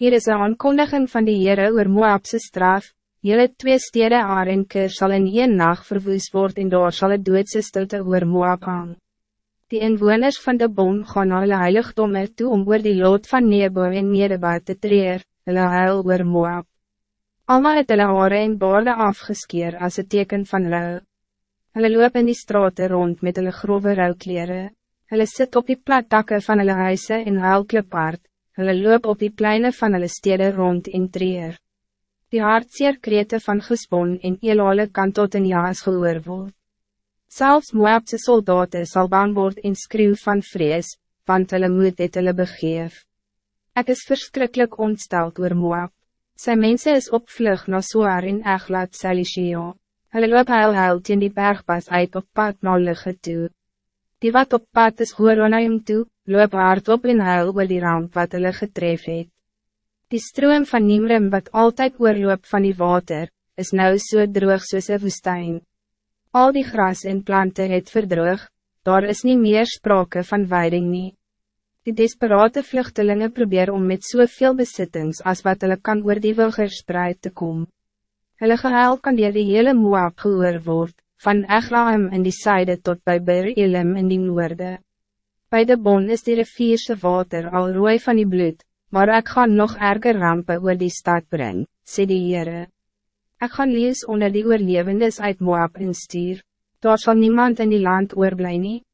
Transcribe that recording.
Hier is een aankondiging van die Heere oor Moabse straf. Jylle twee stede Arenker zal in een nacht verwoes worden en daar sal het doodse stilte oor Moab hang. Die inwoners van de bon gaan na hulle heiligdomme toe om oor die lood van Nebo en Medeba te treer, hulle huil oor Moab. Almal het hulle haare en baarde afgeskeer als het teken van rouw. Hulle loop in die straten rond met hulle grove rouwkleren. Hulle sit op die plattakke van hulle huise en huil klipaard, hulle loop op die pleine van hulle stede rond in treer. Die hartseer krete van gespon en elale kan tot in jaas gehoor word. Selfs Moabse soldaten sal bang word en skreeuw van vrees, want hulle moed het hulle begeef. Ek is verschrikkelijk ontsteld oor Moab. Sy mense is opvlug na Soar en Eglat Selishio. Hulle loop huil huil teen die bergpas uit op pad na toe. Die wat op pad is Horonaim toe, loop hardop en huil oor die ramp wat hulle getref het. Die stroom van Nimrim wat altijd oorloop van die water, is nou so droog soos een woestijn. Al die gras en planten het verdroog, daar is niet meer sprake van weiding nie. Die desperate vluchtelingen probeer om met soveel besittings als wat hulle kan oor die wilgerspreid te komen. Hulle gehuil kan dier die hele Moab gehoor word, van Eglaim in die zijde tot bij Ber Elim in die noorde. Bij de bon is die rivierse water al rooi van die bloed, maar ik ga nog erger rampen oor die stad brengen, sê die Heere. Ek gaan lees onder die oorlevendes uit Moab instuur, daar zal niemand in die land oorblij nie.